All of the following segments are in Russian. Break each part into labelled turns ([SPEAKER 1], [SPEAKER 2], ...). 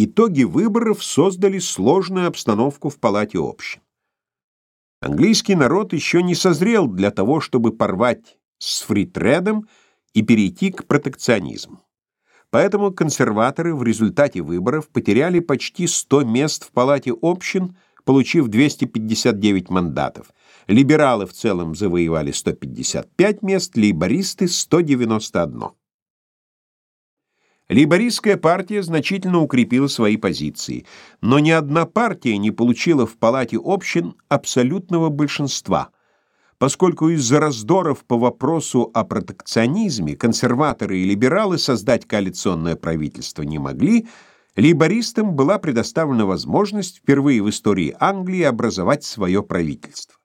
[SPEAKER 1] Итоги выборов создали сложную обстановку в палате общин. Английский народ еще не созрел для того, чтобы порвать с фритредом и перейти к протекционизму. Поэтому консерваторы в результате выборов потеряли почти 100 мест в палате общин, получив 259 мандатов. Либералы в целом завоевали 155 мест, лейбористы — 191. Лейбористская партия значительно укрепила свои позиции, но ни одна партия не получила в палате общин абсолютного большинства — поскольку из-за раздоров по вопросу о протекционизме консерваторы и либералы создать коалиционное правительство не могли, лейбористам была предоставлена возможность впервые в истории Англии образовать свое правительство.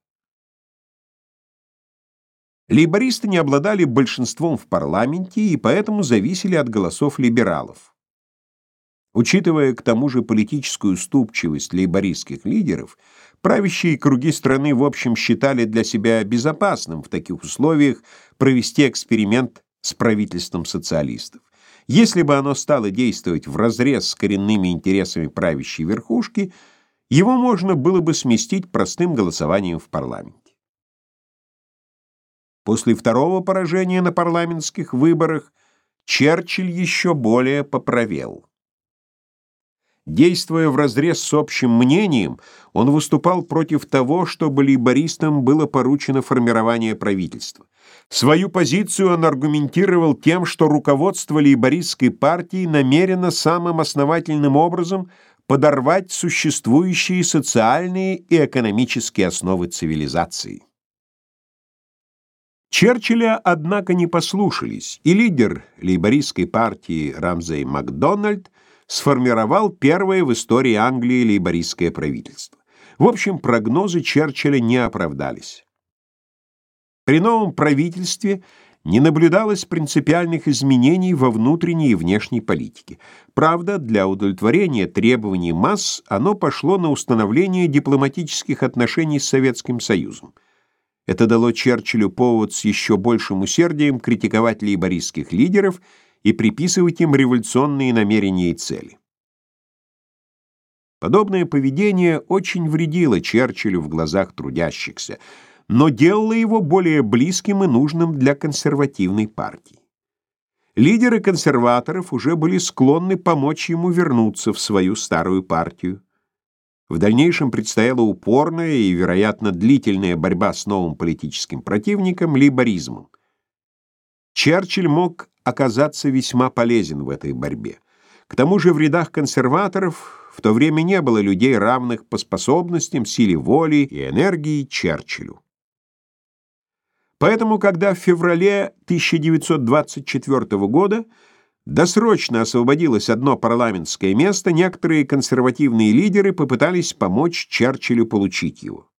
[SPEAKER 1] Лейбористы не обладали большинством в парламенте и поэтому зависели от голосов либералов. Учитывая к тому же политическую уступчивость лейбористских лидеров, Правящие круги страны, в общем, считали для себя безопасным в таких условиях провести эксперимент с правительством социалистов. Если бы оно стало действовать вразрез с коренными интересами правящей верхушки, его можно было бы сместить простым голосованием в парламенте. После второго поражения на парламентских выборах Черчилль еще более поправел. Действуя вразрез с общим мнением, он выступал против того, чтобы лейбористам было поручено формирование правительства. Свою позицию он аргументировал тем, что руководство лейбористской партии намерено самым основательным образом подорвать существующие социальные и экономические основы цивилизации. Черчилля, однако, не послушались, и лидер лейбористской партии Рамзей Макдональд сформировал первое в истории Англии лейбористское правительство. В общем, прогнозы Черчилля не оправдались. При новом правительстве не наблюдалось принципиальных изменений во внутренней и внешней политике. Правда, для удовлетворения требований масс оно пошло на установление дипломатических отношений с Советским Союзом. Это дало Черчиллю повод с еще большим усердием критиковать лейбористских лидеров – и приписывать им революционные намерения и цели. Подобное поведение очень вредило Черчиллю в глазах трудящихся, но делало его более близким и нужным для консервативной партии. Лидеры консерваторов уже были склонны помочь ему вернуться в свою старую партию. В дальнейшем предстояла упорная и, вероятно, длительная борьба с новым политическим противником — лейборизмом. Черчилль мог оказаться весьма полезен в этой борьбе. К тому же в рядах консерваторов в то время не было людей, равных по способностям, силе воли и энергии Черчиллю. Поэтому, когда в феврале 1924 года досрочно освободилось одно парламентское место, некоторые консервативные лидеры попытались помочь Черчиллю получить его.